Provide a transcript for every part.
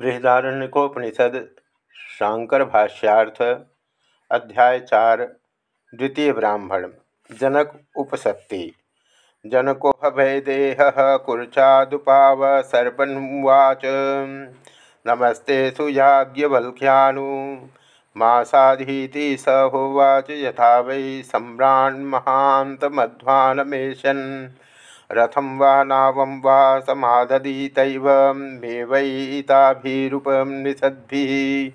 बृहदारण्यकोपनिषद शांकर भाष्यार्थ, अध्याय चार, द्वितीय ब्राह्मण, जनक उपसत्ति। जनको भैदेह कुर्चादुपाव, सर्पन्वाच। नमस्ते सुयाज्ञवल्क्यानु। मासाधीति स होवाच, यथा वै सम्राण सम्राण्महान्तमध्वानमेशन् रथम वा नावं वा समादधीतैव मे वैताभिरूपं निषद्भिः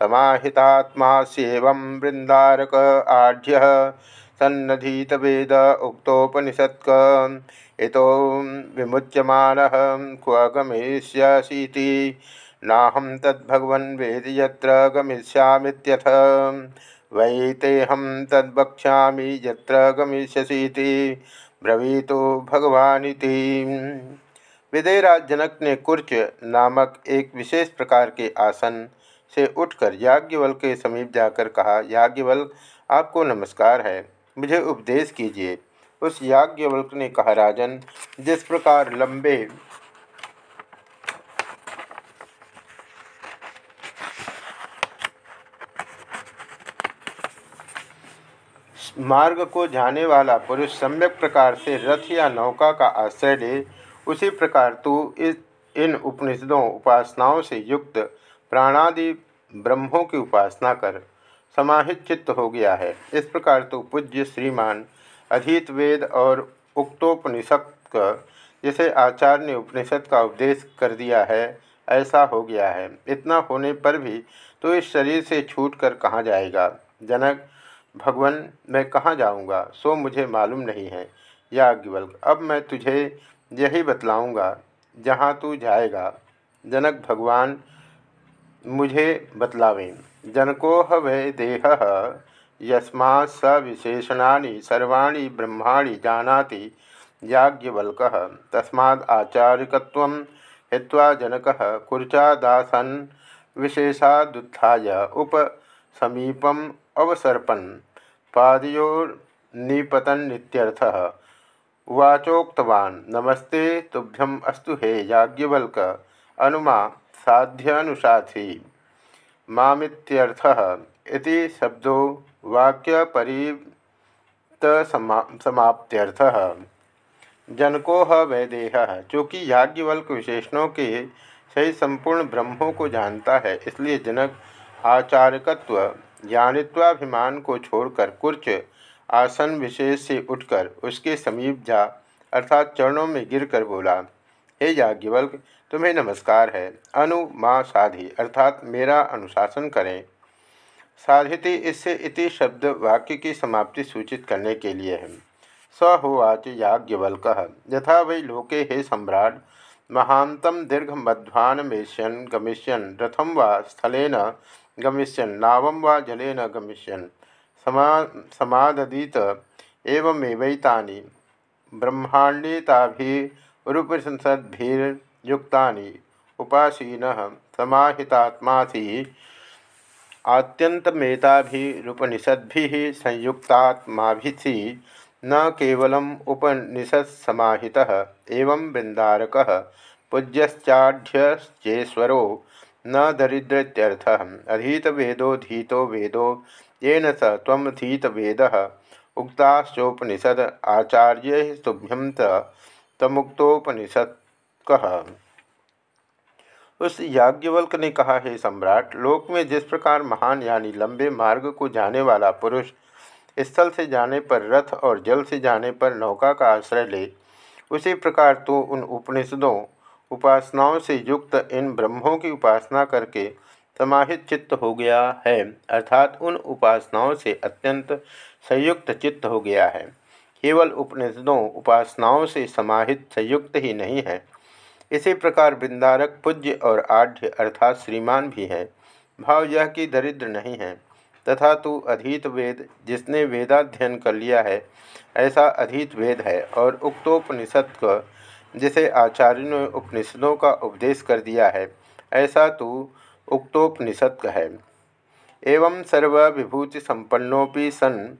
समाहितात्मास्येवं वृन्दारक आढ्यः सन्नधीतवेद उक्तोपनिषत्क। इतो विमुच्यमानः क्व गमिष्यसीति। नाहं तद्भगवन् वेदि यत्र गमिष्यामित्यथ। वै तेऽहं तद्वक्ष्यामि यत्र ब्रवीतो भगवानिति। विदयराज जनक ने कुर्च नामक एक विशेष प्रकार के आसन से उठकर याज्ञवल के समीप जाकर कहा, याज्ञवल, आपको नमस्कार है। मुझे उपदेश कीजिए। उस याज्ञवल्क ने कहा, राजन, जिस प्रकार लंबे मार्ग को जाने वाला पुरुष सम्यक प्रकार से रथ या नौका का आश्रय ले, उसी प्रकार तू इस इन उपनिषदों, उपासनाओं से युक्त प्राणादि ब्रह्मों की उपासना कर। समाहित चित्त हो गया है। इस प्रकार तो पूज्य श्रीमान अधीत वेद और उक्तोपनिषद जिसे आचार्य ने उपनिषद का उपदेश कर दिया है, ऐसा हो गया है। इतना होने पर भी तो इस शरीर से छूट कर कहाँ जाएगा? जनक भगवान, मैं कहाँ जाऊँगा? सो मुझे मालूम नहीं है। याज्ञवल्क, अब मैं तुझे यही बतलाऊँगा, जहाँ तू जाएगा। जनक भगवान मुझे बतलावें। जनको वै देह यस्मा स विशेषणा सर्वाणी ब्रह्माणि जानाति। याज्ञवल्क तस्माद् आचार्यकत्वं हित्वा जनकः कुर्चादासन् विशेषादुत्थाय उपसमीपम् अवसर्पन्। पादयोर्निपतन्नित्यर्थः। उवाचोक्तवान्, नमस्ते, तुभ्यम अस्तु हे याज्ञवल्क। अनुमा, साध्यनुसाथी। मामित्यर्थः। इति शब्दो वाक्यपरितसमाप्त्यर्थः जनको वैदेह। चूँकि याज्ञवल्क विशेषणों के सही संपूर्ण ब्रह्मों को जानता है, इसलिए जनक आचार्यकत्व ज्ञानित्वाभिमान को छोड़कर कुर्च आसन विशेष से उठकर उसके समीप जा, अर्थात चरणों में गिरकर बोला, हे याज्ञवल्क, तुम्हें नमस्कार है। अनु, माँ साधि अर्थात मेरा अनुशासन करें। साधिति इससे इति शब्द वाक्य की समाप्ति सूचित करने के लिए है। स होवाच याज्ञवल्क। यथा वै लोके हे सम्राट महांतम दीर्घ मध्वानमेश्यन गमिष्यन रथम व स्थलेन गमिष्यन नावं वा जलेन गमिष्यन समा समादीत एवमेवैतानि ब्रह्माण्डेताभिरुपनिषद्भिर्युक्तानि उपासीनः समाहितात्मासि आत्यन्तमेताभिरुपनिषद्भिः संयुक्तात्माभिसि, न केवलम् उपनिषत्समाहितः, एवं वृन्दारकः पूज्यश्चाढ्यश्चेश्वरो न दरिद्रत्यर्थ। अधीत वेदो धीतो वेदो येन स वेद उक्ताश्चोपनिषद आचार्य तुभ्यम तमुक्तोपनिषद कह उस याज्ञवल्क ने कहा, हे सम्राट, लोक में जिस प्रकार महान यानी लंबे मार्ग को जाने वाला पुरुष स्थल से जाने पर रथ और जल से जाने पर नौका का आश्रय ले, उसी प्रकार तो उन उपनिषदों उपासनाओं से युक्त इन ब्रह्मों की उपासना करके समाहित चित्त हो गया है, अर्थात उन उपासनाओं से अत्यंत संयुक्त चित्त हो गया है। केवल उपनिषदों उपासनाओं से समाहित संयुक्त ही नहीं है। इसी प्रकार वृंदारक पूज्य और आढ़ अर्थात श्रीमान भी है। भाव यह कि दरिद्र नहीं है। तथा तू अधीत वेद जिसने वेदाध्ययन कर लिया है, ऐसा अधीत वेद है और उक्तोपनिषद का जिसे आचार्य ने उपनिषदों का उपदेश कर दिया है, ऐसा तो उक्तोपनिषद है। एवं सर्वविभूति संपन्नोपि सन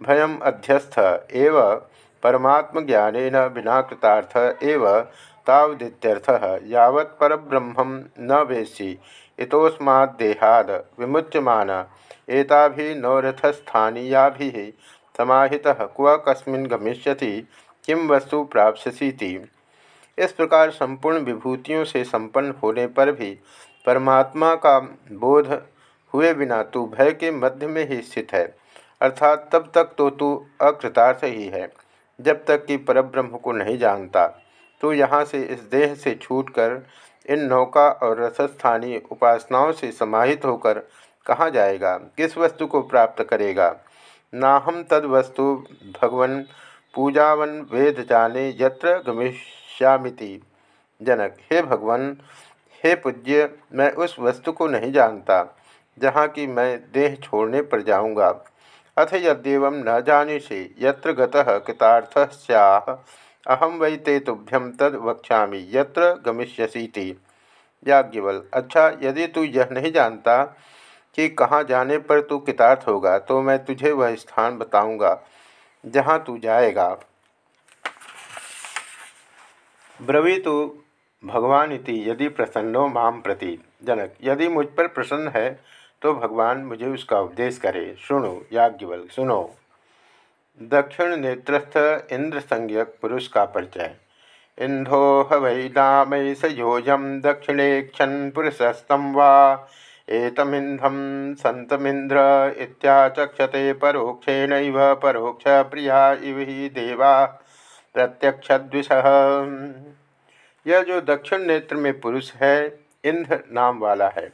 भयम अध्यस्थ एव परमात्म ज्ञान बिना कृतार्थ एव तावदित्यर्थः यावत् परब्रह्मं न वेत्सि इतोस्माद्देहाद् विमुच्यमान एताभिनवरथस्थानीयाभिः समाहितः क्व कस्मिन् गमिष्यति, किं वस्तु प्राप्स्यसीति। इस प्रकार संपूर्ण विभूतियों से संपन्न होने पर भी परमात्मा का बोध हुए बिना तू भय के मध्य में ही स्थित है। अर्थात तब तक तो तू अकृतार्थ ही है, जब तक कि परब्रह्म को नहीं जानता। तो यहाँ से इस देह से छूटकर इन नौका और रसस्थानीय उपासनाओं से समाहित होकर कहाँ जाएगा? किस वस्तु को प्राप्त करेगा? ना हम तद वस्तु भगवन पूजावन वेद जाने यत्र गमिष्यामिति जनक, हे भगवान, हे पूज्य, मैं उस वस्तु को नहीं जानता, जहाँ की मैं देह छोड़ने पर जाऊँगा। अथ यद्यव न जानीषि, यत्र गतः कृतार्थ स्याह अहम वै ते तुभ्यम तद वक्षा यत्र गमिष्यसीति याज्ञवल अच्छा यदि तू यह नहीं जानता कि कहाँ जाने पर तू कृतार्थ होगा तो मैं तुझे वह स्थान बताऊँगा, जहाँ तू जाएगा। ब्रवी तो भगवान इति, यदि प्रसन्नो माम प्रति। जनक, यदि मुझ पर प्रसन्न है तो भगवान मुझे उसका उपदेश करे। सुनो याज्ञवल सुनो। दक्षिण नेत्रस्थ इंद्र संज्ञक पुरुष का परिचय। इंधो हवै नाम दक्षिणे क्षण पुरुषस्तम वा। एतमिंधम संतमिंद्र इत्याचक्षते परोक्षेण परोक्ष प्रिया इव ही देवा। प्रत्यक्ष यह जो दक्षिण नेत्र में पुरुष है, इंद्र नाम वाला है।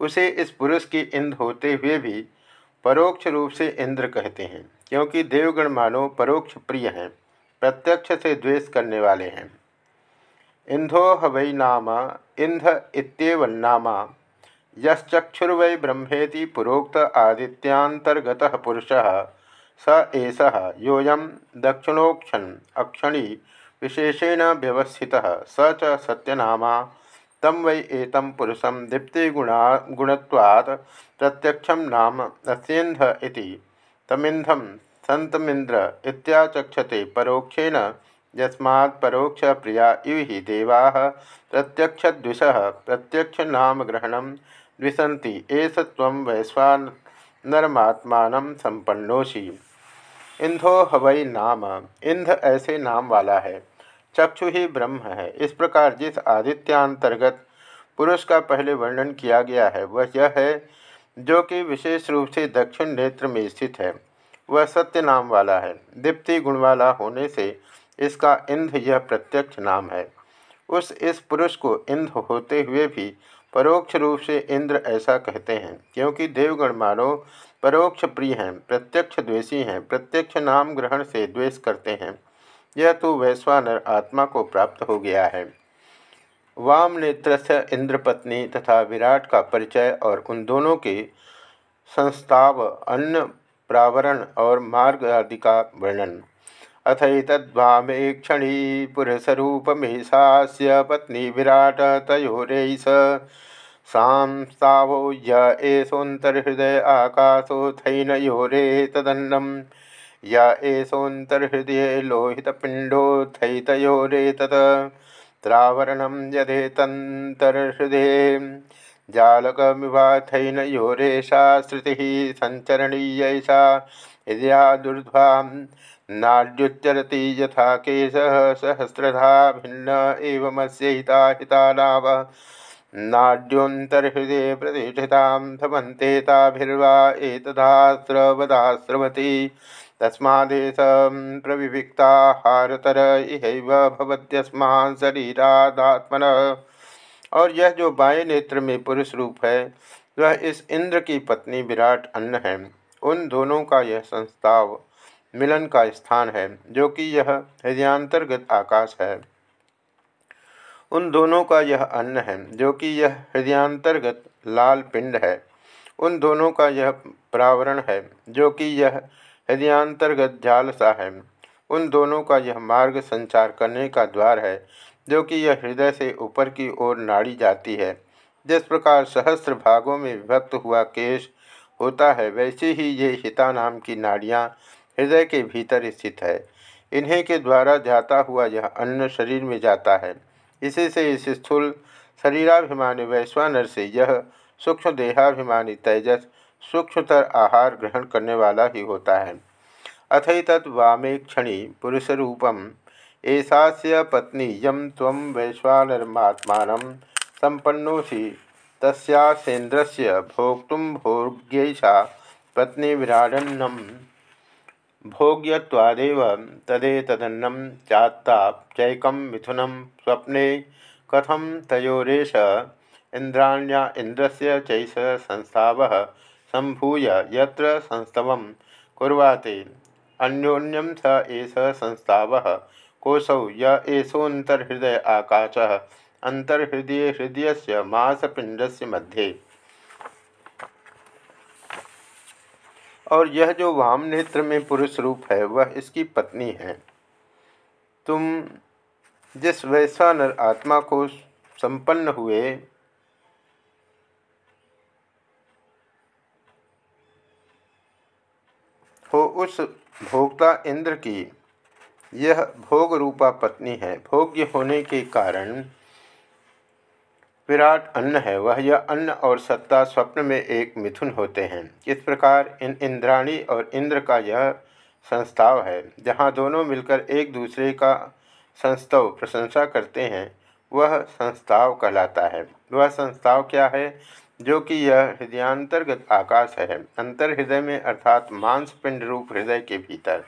उसे इस पुरुष की इंद्र होते हुए भी परोक्ष रूप से इंद्र कहते हैं, क्योंकि देवगण मानो परोक्ष प्रिय हैं, प्रत्यक्ष से द्वेष करने वाले हैं। इंधो हवै नाम, इंध इतव नामा यक्षुर्वै ब्रह्मेति पुरोक्त आदित्यांतर्गत पुरुषः। स एष योऽयं दक्षिणोक्षण अक्षणी विशेषेण व्यवस्थितः। स च सत्यनामा। तम वै एतं पुरुषं दीप्तिगुणा गुणवाद प्रत्यक्षं नाम अस्येन्ध इति। तमिन्धं सन्तमिन्द्र इत्याचक्षते परोक्षेण यस्मात् परोक्ष प्रिया इव हि देवाः प्रत्यक्षद्विषः प्रत्यक्षनामग्रहणं द्विशन्ति एष त्वं वैश्वानरमात्मान संपन्नोषि इंधो हवई नाम, इंध ऐसे नाम वाला है। चक्षु ही ब्रह्म है। इस प्रकार जिस आदित्यांतर्गत पुरुष का पहले वर्णन किया गया है, वह यह है जो कि विशेष रूप से दक्षिण नेत्र में स्थित है। वह सत्य नाम वाला है। दीप्ति गुण वाला होने से इसका इंध यह प्रत्यक्ष नाम है। उस इस पुरुष को इंध होते हुए भी परोक्ष रूप से इंद्र ऐसा कहते हैं, क्योंकि देवगण मानो परोक्ष प्रिय हैं, प्रत्यक्ष द्वेषी हैं, प्रत्यक्ष नाम ग्रहण से द्वेष करते हैं। यह तो वैश्वानर आत्मा को प्राप्त हो गया है। वाम नेत्र इंद्रपत्नी तथा विराट का परिचय और उन दोनों के संस्ताव, अन्न प्रावरण और मार्ग आदि का वर्णन। अथैतद्वामेक्षणी पुरुषरूपमेषास्य पत्नी विराट तयोरेष सांस्तावो य एषोऽन्तर्हृदय आकाशोऽथैनयोरे तदन्नं य एषोऽन्तर्हृदये लोहितपिण्डोऽथैतयोरेतत् त्रावरणं यदेतन्तर्हृदये जालकमिवाथैनयोरेषा श्रुतिः सञ्चरणीयैषा हृदयादुर्ध्वां नाड्युच्चरति यथा केश सहस्रधा भिन्न एवमस्य हिता हितानाव नाड्योन्तर्हृदय प्रतिष्ठितां धमन्ते ताभिर्वा एतदास्रवदास्रवती। तस्मादेशं प्रविविक्ताहारतर इहैव भवत्यस्मान् शरीरादात्मनः। और यह जो बाएँ नेत्र में पुरुष रूप है, वह इस इंद्र की पत्नी विराट अन्न है। उन दोनों का यह संस्थाव मिलन का स्थान है, जो कि यह हृदयांतर्गत आकाश है। उन दोनों का यह अन्न है, जो कि यह हृदयांतर्गत लाल पिंड है। उन दोनों का यह प्रावरण है, जो कि यह हृदयांतर्गत जाल सा है। उन दोनों का यह मार्ग संचार करने का द्वार है, जो कि यह हृदय से ऊपर की ओर नाड़ी जाती है। जिस प्रकार सहस्त्र भागों में विभक्त हुआ केश होता है, वैसे ही ये हिता नाम की नाड़ियाँ हृदय के भीतर स्थित है। इन्हीं के द्वारा जाता हुआ यह अन्न शरीर में जाता है। इसी से इस स्थूल शरीराभिमानी वैश्वानर से यह सूक्ष्म देहाभिमानी तेजस सूक्ष्मतर आहार ग्रहण करने वाला ही होता है। अथैतत् वामे क्षणी पुरुषरूपम ऐसा पत्नी यम तम वैश्वानरमात्मा संपन्नोसी तस्यासेन्द्र से भोक्त भोग्यैषा पत्नी विराडन्नम भोग्यवादेव तदेतदन्नं चात्ताप्यैकं मिथुनं स्वप्ने कथम तयोरेश इंद्राण्या इंद्रस्य चैष संस्थावः सम्भूय यत्र संस्तवं कुर्वाते। स एष संस्थावः। कोशौ य आकाशः। अंतर्हृदय हृदय से मांसपिंड मध्य। और यह जो वाम नेत्र में पुरुष रूप है, वह इसकी पत्नी है। तुम जिस वैश्वानर आत्मा को संपन्न हुए, हो उस भोक्ता इंद्र की, यह भोग रूपा पत्नी है। भोग्य होने के कारण विराट अन्न है, वह यह अन्न और सत्ता स्वप्न में एक मिथुन होते हैं। इस प्रकार इन इंद्राणी और इंद्र का यह संस्थाव है, जहाँ दोनों मिलकर एक दूसरे का संस्तव प्रशंसा करते हैं, वह संस्थाव कहलाता है। वह संस्थाव क्या है? जो कि यह हृदयांतर्गत आकाश है, अंतर हृदय में अर्थात मांसपिंड रूप हृदय के भीतर।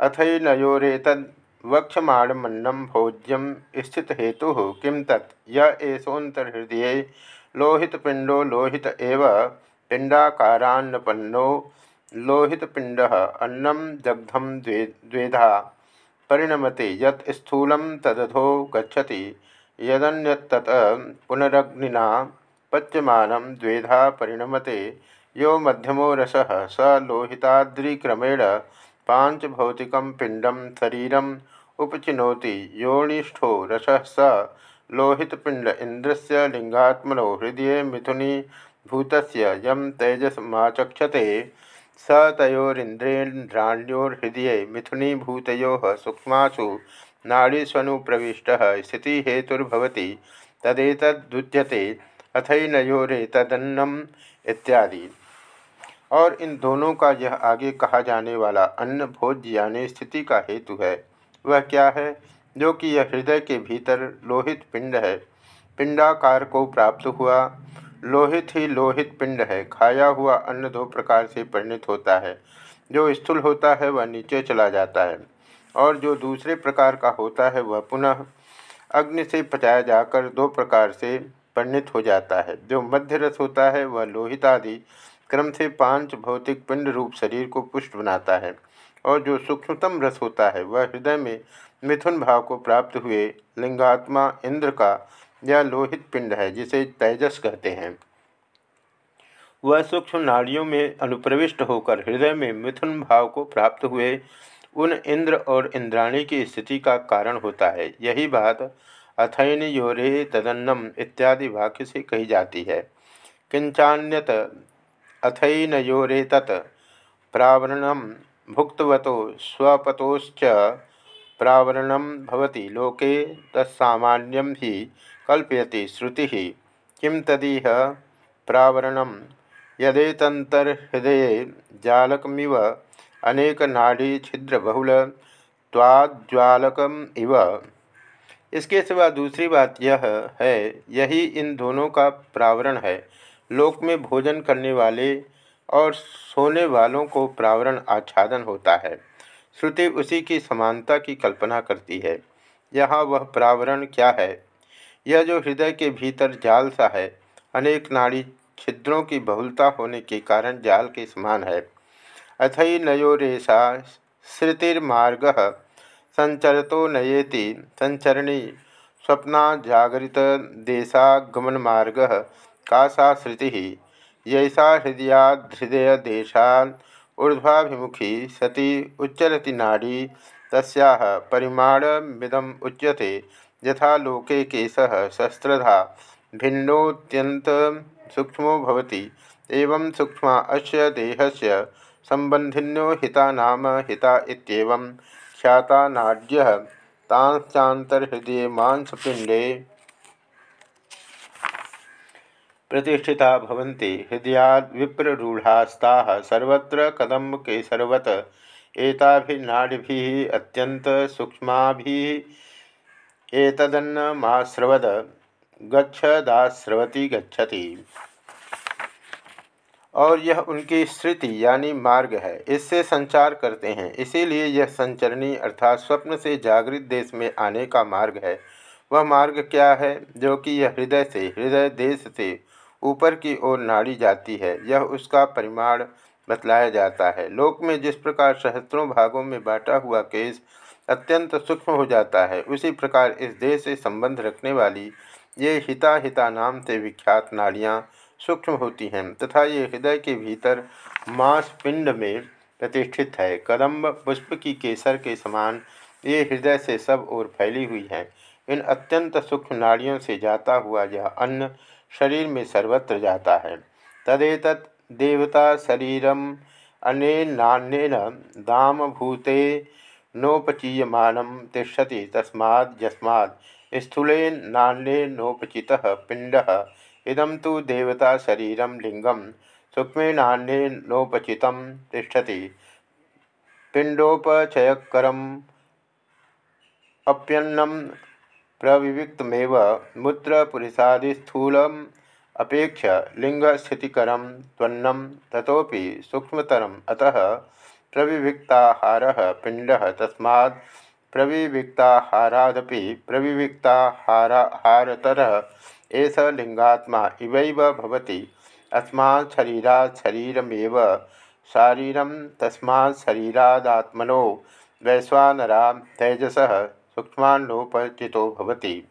अथई नयोरेतद वक्षमाणमन्नम भोज्यम स्थित हेतु किं तत्? येषोन्तर्हृदय लोहितपिंडो लोहित एव पिंडाकारान्नपन्नो लोहितपिंड अन्नम दग्धम द्वे द्वेधा परिणमते यत् स्थूलं तदधो गच्छति यदन्यत्तत् पुनरग्निना पच्यमानं द्वेधा परिणमते यो मध्यमो रसः स लोहिताद्रिक्रमेण पांचभौतिकं पिंडम शरीरम उपचिनोति योनिष्ठो रस स लोहितपिंड इंद्रस्य लिंगात्मनो हृदय मिथुनी भूत यम तेजसमाचक्षते। स तयोरिंद्रेन्द्राण्योर्हृदय मिथुनीभूत सूक्ष्मसु नाड़ीष्वनुप्रविष्टः स्थितिहेतुर्भवति तदेतदुच्यते अथैनयोरेतदन्नम इत्यादि। और इन दोनों का यह आगे कहा जाने वाला अन्न भोज्य यानी स्थिति का हेतु है। वह क्या है, जो कि यह हृदय के भीतर लोहित पिंड है। पिंडाकार को प्राप्त हुआ। लोहित ही लोहित पिंड है। खाया हुआ अन्न दो प्रकार से परिणित होता है। जो स्थूल होता है, वह नीचे चला जाता है। और जो दूसरे प्रकार का होता है, वह पुनः अग्नि से पचाया जाकर दो प्रकार से परिणित हो जाता है। जो मध्य रस होता है, वह लोहित आदि क्रम से पाँच भौतिक पिंड रूप शरीर को पुष्ट बनाता है। और जो सूक्ष्मतम रस होता है, वह हृदय में मिथुन भाव को प्राप्त हुए लिंगात्मा इंद्र का यह लोहित पिंड है, जिसे तेजस कहते हैं। वह सूक्ष्म नाड़ियों में अनुप्रविष्ट होकर हृदय में मिथुन भाव को प्राप्त हुए उन इंद्र और इंद्राणी की स्थिति का कारण होता है। यही बात अथैन योरे तदन्नम इत्यादि वाक्य से कही जाती है। किंचान्यत अथैन योरे तत् प्रावरणम भुक्तवतो स्वपतोश्च प्रावरण भवति। लोके तत्सामान्यम ही कल्पयति श्रुति। किं तदीह प्रावरण? यदेतंतर्हृदय जालकमिव अनेक नाड़ी छिद्र इव। इसके सिवा दूसरी बात यह है, यही इन दोनों का प्रावरण है। लोक में भोजन करने वाले और सोने वालों को प्रावरण आच्छादन होता है। श्रुति उसी की समानता की कल्पना करती है। यहाँ वह प्रावरण क्या है? यह जो हृदय के भीतर जाल सा है, अनेक नाड़ी छिद्रों की बहुलता होने के कारण जाल के समान है। अथई नयो नयोरेशा श्रुतिर्मार्ग संचरतो नयेति संचरणी स्वप्ना जागृत देशागमन मार्ग का सा श्रुति। यैसा हृदयाहृदय देशान ऊर्ध्वाभिमुखी सती उच्चरति नाड़ी तस्याह परिमाणमिदम उच्यते। यथा लोके केशः शस्त्रधा भिन्नोत्यंत सूक्ष्मो भवति। एवं सूक्ष्म अस्य देहस्य संबंधिन्यो हिता नाम हिता इत्येवं ख्याता नाड्य तांश्चातर्हृदय मांसपिंडे प्रतिष्ठिता भवन्ति। हृदयाद् विप्ररूढ़ास्ताः सर्वत्र कदम्ब केसरवत एताभिर्नाडिभिः अत्यंत सूक्ष्माभिः एतदन्नमाश्रवद गच्छदाश्रवती गच्छति। और यह उनकी श्रुति यानी मार्ग है। इससे संचार करते हैं। इसीलिए यह संचरणी अर्थात स्वप्न से जागृत देश में आने का मार्ग है। वह मार्ग क्या है? जो कि यह हृदय से, हृदय देश से ऊपर की ओर नाड़ी जाती है, यह उसका परिमाण बतलाया जाता है। लोक में जिस प्रकार सहस्त्रों भागों में बांटा हुआ केस अत्यंत सूक्ष्म हो जाता है, उसी प्रकार इस देह से संबंध रखने वाली ये हिता हिता नाम से विख्यात नाड़ियाँ सूक्ष्म होती हैं, तथा ये हृदय के भीतर मांस पिंड में प्रतिष्ठित है। कदम्ब पुष्प की केसर के समान ये हृदय से सब ओर फैली हुई हैं। इन अत्यंत सूक्ष्म नाड़ियों से जाता हुआ यह अन्न शरीर में सर्वत्र जाता है। तदेत देवता शरीरम अनेनान्यन दाम भूते नोपचीयमानं तिष्ठति तस्माद् यस्माद् स्थूलेनान्येनोपचितः पिण्डः। इदं तु देवता शरीरं लिङ्गं सूक्ष्मेणान्येनोपचितं तिष्ठति। पिण्डोपचयकरम् अप्यन्नं प्रविविक्तमेव मूत्रपुरुषादिस्थूलम् अपेक्ष लिंगस्थितिकरम त्वन्नम तथोपि सूक्ष्मतरम अतः प्रविविक्ताहार पिंड तस्मा प्रविविक्ताहारादपि प्रविविक्ताहारतर एष लिंगात्मा इवैव भवति। अस्मात् शरीरात् शरीरमेव। शारीरं तस्मात् शरीरादात्मनो वैश्वानरा तेजसः सूक्ष्मांडोपचितो भवति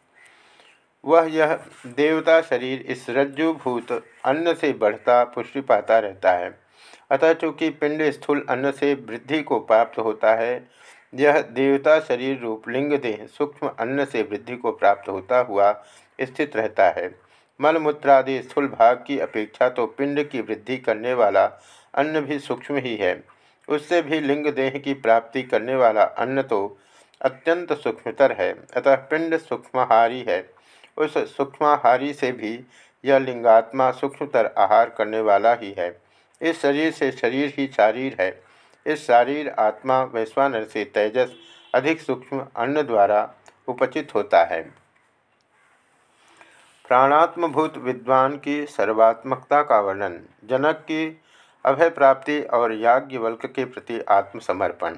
वह यह देवता शरीर इस रज्जुभूत अन्न से बढ़ता पुष्टि पाता रहता है। अतः चूँकि पिंड स्थूल अन्न से वृद्धि को प्राप्त होता है, यह देवता शरीर रूप लिंग देह सूक्ष्म अन्न से वृद्धि को प्राप्त होता हुआ स्थित रहता है। मलमूत्रादि स्थूल भाग की अपेक्षा तो पिंड की वृद्धि करने वाला अन्न भी सूक्ष्म ही है। उससे भी लिंग देह की प्राप्ति करने वाला अन्न तो अत्यंत सूक्ष्मतर है, अतः पिंड सूक्ष्महारी है। उस सूक्ष्महारी से भी यह लिंगात्मा सूक्ष्मतर आहार करने वाला ही है। इस शरीर से शरीर ही शारीर है। इस शारीर आत्मा वैश्वानर से तेजस अधिक सूक्ष्म अन्न द्वारा उपचित होता है। प्राणात्मभूत विद्वान की सर्वात्मकता का वर्णन, जनक की अभय प्राप्ति और याज्ञवल्क के प्रति आत्मसमर्पण।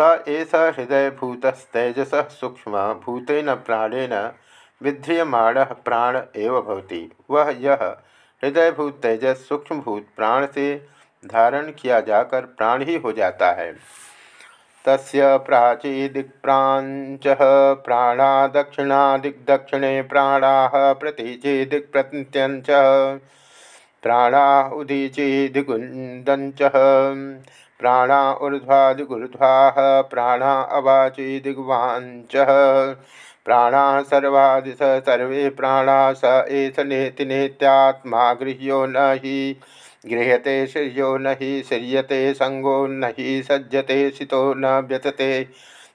स एष हृदयभूतस्तेजस सूक्ष्म, भूतेन प्राणेन विध्रियमाण प्राण एव भवति। वह यह हृदयभूत तेजस, सूक्ष्मभूत प्राण से धारण किया जाकर प्राण ही हो जाता है। तस्य प्राचीदिक्प्रांच प्राणा दक्षिणादिग्दक्षिणे प्राणा प्रतीचीदिक्प्रत्यंच प्राणा उदीचीदिगुंदंच प्राणा ऊर्ध्वादिगुर्ध्वा प्राणा अवाची दिग्वांच प्राणा सर्वादिश सर्वे प्राणा स एस नेति नेत्यात्मा गृह्यो न हि गृह्यते श्रियो न हि श्रियते संगो न हि सज्जते सितो न व्यतते।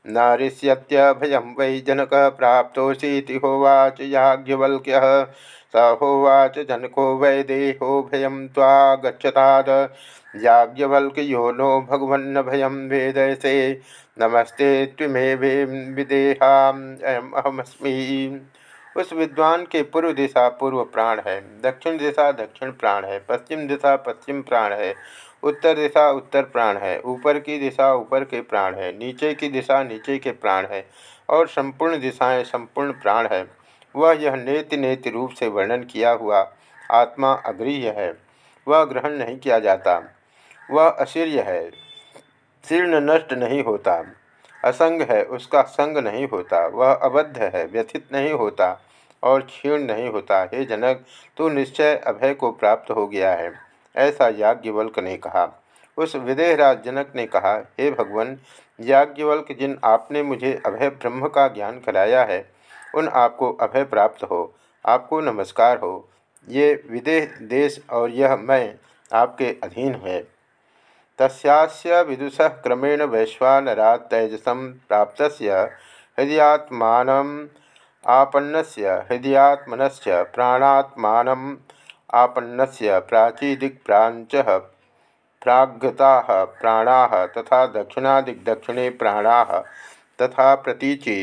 न ऋष्यत्यभयं वै जनक प्राप्तोऽसीति होवाच याज्ञवल्क्यः। स होवाच जनको वै देहो भयं त्वागच्छताद याज्ञवल्क्यो नो भगवन्न भयं वेदयसे। नमस्ते त्विमे विदेहाम अहमस्मी। उस विद्वान के पूर्व दिशा पूर्व प्राण है, दक्षिण दिशा दक्षिण प्राण है, पश्चिम दिशा पश्चिम प्राण है, उत्तर दिशा उत्तर प्राण है, ऊपर की दिशा ऊपर के प्राण है, नीचे की दिशा नीचे के प्राण है, और संपूर्ण दिशाएँ संपूर्ण प्राण है। वह यह नेति नेति रूप से वर्णन किया हुआ आत्मा अग्रीय है। वह ग्रहण नहीं किया जाता। वह अशीर्य है। शीर्ण नष्ट नहीं होता। असंग है, उसका संग नहीं होता। वह अबद्ध है, व्यथित नहीं होता और क्षीण नहीं होता। हे जनक, तू निश्चय अभय को प्राप्त हो गया है, ऐसा याज्ञवल्क ने कहा। उस विदेहराज जनक ने कहा, हे भगवान, याज्ञवल्क, जिन आपने मुझे अभय ब्रह्म का ज्ञान कराया है उन आपको अभय प्राप्त हो, आपको नमस्कार हो। ये विदेह देश और यह मैं आपके अधीन है। तस्यास्य विदुषः क्रमेण वैश्वानरात् तैजसं प्राप्तस्य हृदयात्मानम् आपन्नस्य हृदयात्मनस्य प्राणात्मानम् आपन्नस्य प्राचीदिक्प्राञ्चः प्रागताः प्राणा तथा दक्षिणादिग्दक्षिणे प्राणा तथा प्रतीचि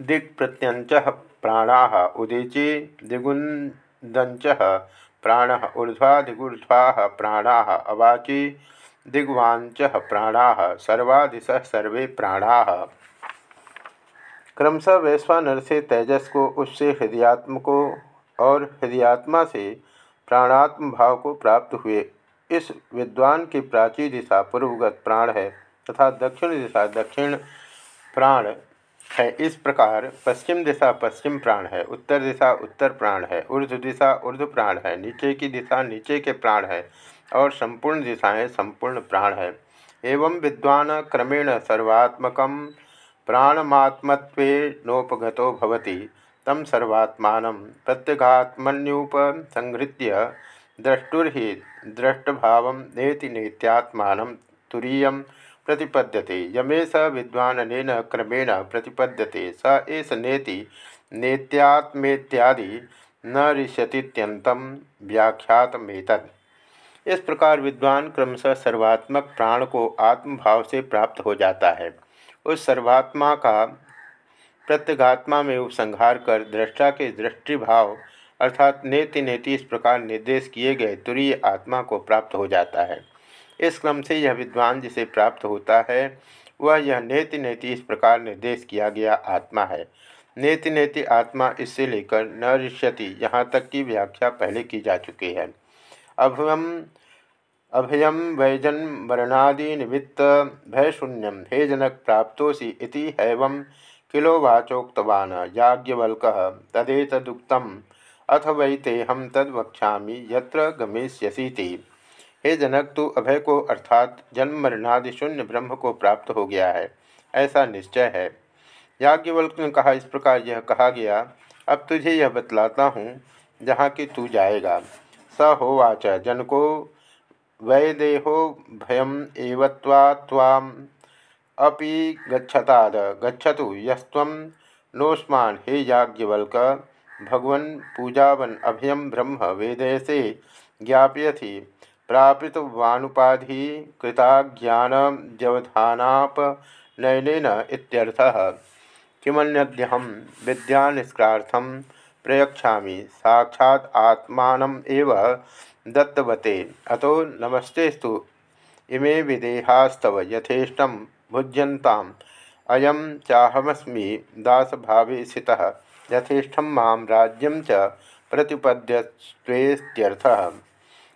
दिक्प्रत्यञ्चः प्राणाः उदीचि दिगुन्दञ्चः प्राणः ऊर्ध्वादिगूर्ध्वाः प्राणाः अवाचि दिग्वाञ्चः प्राणाः सर्वादिशः सर्वे प्राणाः। क्रमशः वैश्वानर से तेजस को उससे हृदयात्म को और हृदयात्मा से प्राणात्म भाव को प्राप्त हुए। इस विद्वान की प्राची दिशा पूर्वगत प्राण है तथा दक्षिण दिशा दक्षिण प्राण है। इस प्रकार पश्चिम दिशा पश्चिम प्राण है, उत्तर दिशा उत्तर प्राण है ऊर्ध दिशा ऊर्ध प्राण है, नीचे की दिशा नीचे के प्राण है और संपूर्ण दिशाएँ संपूर्ण प्राण है। एवं विद्वान क्रमेण सर्वात्मक प्राणमात्मत्वेनोपगतो भवति तम सर्वात्मान प्रत्यगात्मन्युपसंहृत्य द्रष्टुर्हि द्रष्टभाव नेति नेत्यात्मा तुरीय प्रतिपद्यते। यमे स विद्वाननेन क्रमेण प्रतिपद्यते। स एष नेति, नेत्यात्मेत्यादि न ऋष्यतीत्यंतम व्याख्यातमेतत्। इस प्रकार विद्वान क्रमशः सर्वात्मक प्राण को आत्मभाव से प्राप्त हो जाता है। उस सर्वात्मा का प्रत्यगात्मा में उपसंहार कर दृष्टा के दृष्टिभाव अर्थात नेति नेति इस प्रकार निर्देश किए गए तुरीय आत्मा को प्राप्त हो जाता है। इस क्रम से यह विद्वान जिसे प्राप्त होता है, वह यह नेति नेति इस प्रकार निर्देश किया गया आत्मा है। नेति नेति आत्मा इससे लेकर न ऋष्यति यहाँ तक की व्याख्या पहले की जा चुकी है। अभयम अभयम वैजन मरणादि निमित्त भयशून्यम हे जनक प्राप्तोसी इति हैवं किलो वाचोक्तवान, याज्ञवल्क, तदेतदुक्तम, अथ वै तेहम तद वक्षा यत्र हे जनक, तू अभय को अर्थात जन्म मरणादि शून्य ब्रह्म को प्राप्त हो गया है। ऐसा निश्चय है। याज्ञवल्क ने कहा, इस प्रकार यह कहा गया, अब तुझे यह बतलाता हूँ, जहाँ कि तू जाएगा। स होवाच जनको वैदेहो भयम एवत्वाम अपि गच्छताद। गच्छतु यस्व नोस्मान। हे याज्ञवल्क, भगवन पूजावन अभयम ब्रह्म वेदयसे ज्ञापयथि प्रापितवानुपाधि कृताज्ञानव्यवधानापनयनेन इत्यर्थः। किमन्यद्यहं विद्यानिष्कार्थं प्रयक्षामि साक्षात् आत्मानम् एव दत्तवते। अतो नमस्तेस्तु इमे विदेहास्तव यथेष्टं भुज्यन्ताम्। अयं चाहमस्मि दासभावे स्थितः। यथेष्टं माँ राज्यं च प्रतिपद्यस्वेत्यर्थः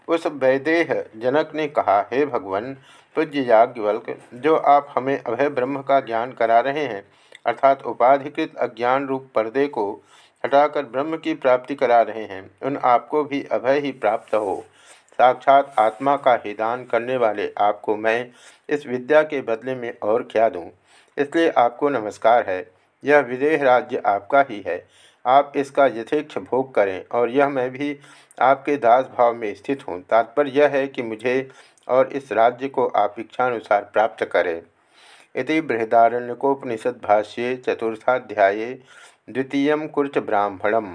उस वैदेह जनक ने कहा, हे भगवान पूज्य याज्ञवल्क, जो आप हमें अभय ब्रह्म का ज्ञान करा रहे हैं, अर्थात उपाधिकृत अज्ञान रूप पर्दे को हटाकर ब्रह्म की प्राप्ति करा रहे हैं, उन आपको भी अभय ही प्राप्त हो। साक्षात आत्मा का हिदान करने वाले आपको मैं इस विद्या के बदले में और क्या दूँ? इसलिए आपको नमस्कार है। यह विदेह राज्य आपका ही है। आप इसका यथेक्ष भोग करें और यह मैं भी आपके दास भाव में स्थित हूँ। तात्पर्य यह है कि मुझे और इस राज्य को आप इच्छानुसार प्राप्त करें। इति बृहदारण्यकोपनिषद भाष्ये चतुर्थाध्याये द्वितीय कुर्च ब्राह्मणम।